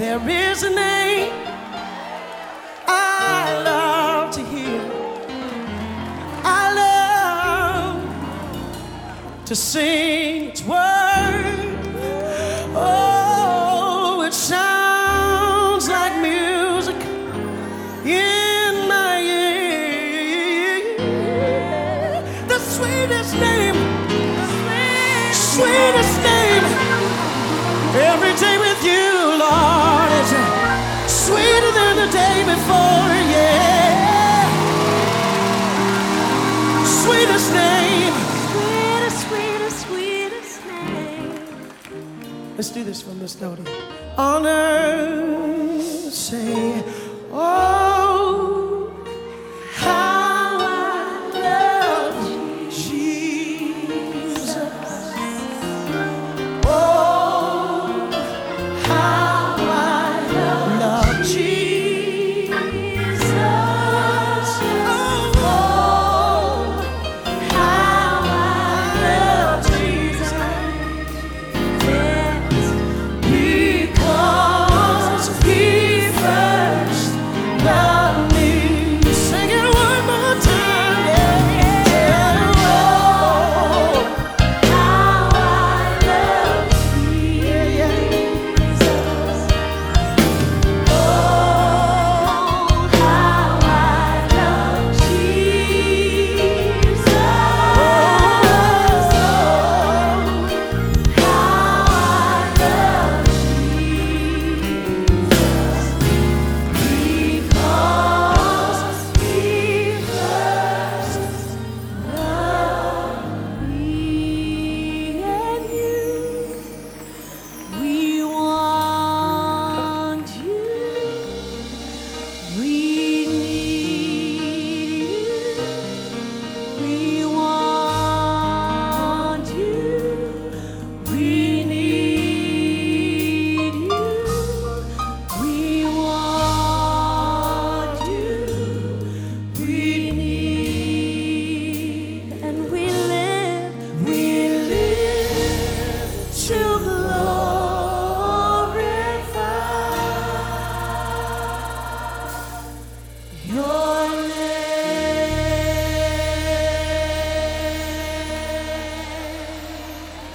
There is a name I love to hear. I love to sing its word. Oh, it sounds like music in my ear. The sweetest name, sweetest name. Sweetest, sweetest, sweetest name. Let's do this from note. On earth